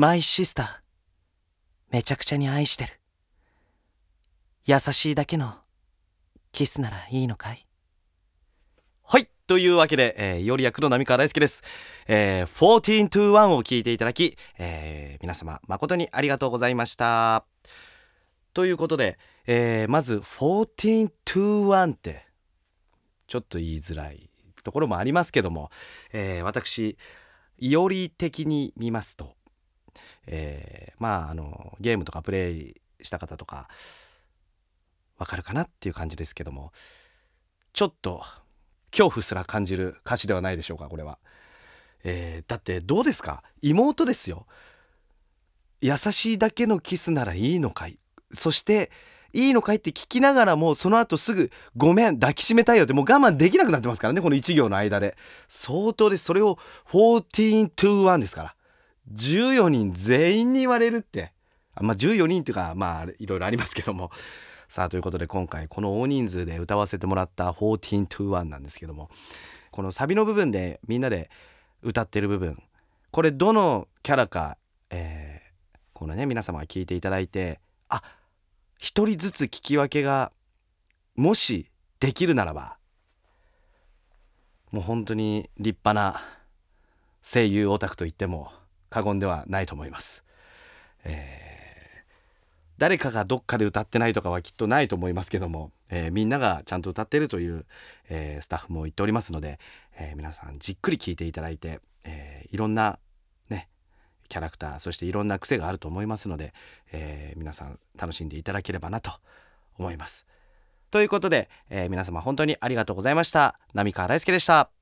マイシスターめちゃくちゃに愛してる。優しいだけのキスならいいのかい？はい。というわけで、えー、より役の浪川大輔です、えー、14 to 1を聞いていただき、えー、皆様誠にありがとうございました。ということで、えー、まず14 to 1ってちょっと言いづらいところもありますけども、えー、私より的に見ますと、えー、まああのゲームとかプレイした方とかわかるかなっていう感じですけどもちょっと恐怖すら感じる歌詞ではないでしょうかこれは、えー、だってどうですか？妹ですよ。優しいだけのキスならいいのかい？そしていいのかいって聞きながらもその後すぐ「ごめん抱きしめたいよ」ってもう我慢できなくなってますからねこの1行の間で。相当です。それを14 to 1ですから。14人全員に言われるって。まあ14人っていうかまあいろいろありますけども。さあということで今回この大人数で歌わせてもらった14 to 1なんですけども。このサビの部分でみんなで歌ってる部分。これどのキャラか、えー、このね皆様が聞いていただいてあ一人ずつ聞き分けがもしできるならばもう本当に立派な声優オタクと言っても過言ではないと思います。えー誰かがどっかで歌ってないとかはきっとないと思いますけども、えー、みんながちゃんと歌ってるという、えー、スタッフも言っておりますので、え、皆さんじっくり聴いていただいて、えいろんなねキャラクターそしていろんな癖があると思いますので、え皆さん楽しんでいただければなと思います。ということで、え皆様本当にありがとうございました。浪川大輔でした。